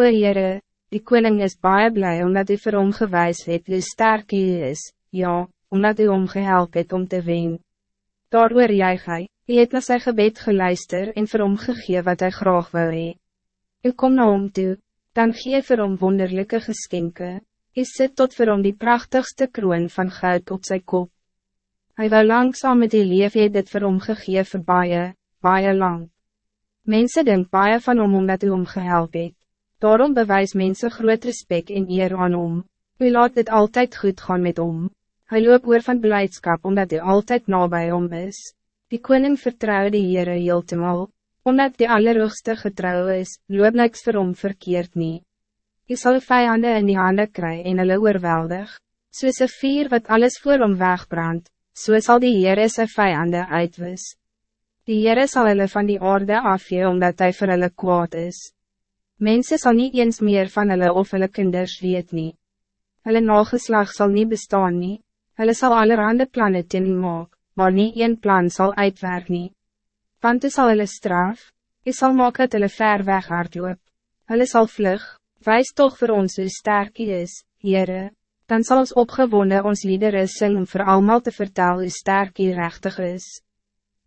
O Heere, die koning is baie blij omdat hij vir hom gewys het hoe sterk hy is, ja, omdat hij hom gehelp het om te wen. Daar oor juig hy, hy het na sy gebed geluister en vir hom gegee wat hij graag wil hee. U kom na hom toe, dan gee vir hom wonderlijke geskenke, hy sit tot vir hom die prachtigste kroon van goud op zijn kop. Hij wil langzaam met die leef het dit vir hom gegee vir baie, baie lang. Mensen denk baie van hom omdat u hom gehelp het. Daarom bewijs mensen groot respect en eer aan hom. U laat dit altijd goed gaan met hom. Hij loop oor van blijdschap omdat hij altijd nabij hom is. Die koning vertrouwde die Heere heeltemal. Omdat die allerhoogste getrouw is, loop niks vir hom verkeerd nie. Hy sal vijanden in die handen kry en hulle oorweldig. Soos een vier wat alles voor hom wegbrand, so sal die Heere sy vijanden uitwis. Die Heere sal hulle van die orde afgee omdat hij vir hulle kwaad is. Mensen zal niet eens meer van hulle of hulle kinders weet nie. Hulle nageslag zal niet bestaan nie. Hulle sal allerhande plannen teen maak, maar niet één plan zal uitwerk nie. Want hy sal hulle straf, hy sal maak dat hulle ver weg hardloop. Hulle sal vlug, wijs toch voor ons hoe sterk hy is, Heere. Dan zal ons opgewonden ons liederen sing om voor allemaal te vertellen hoe sterk hy rechtig is.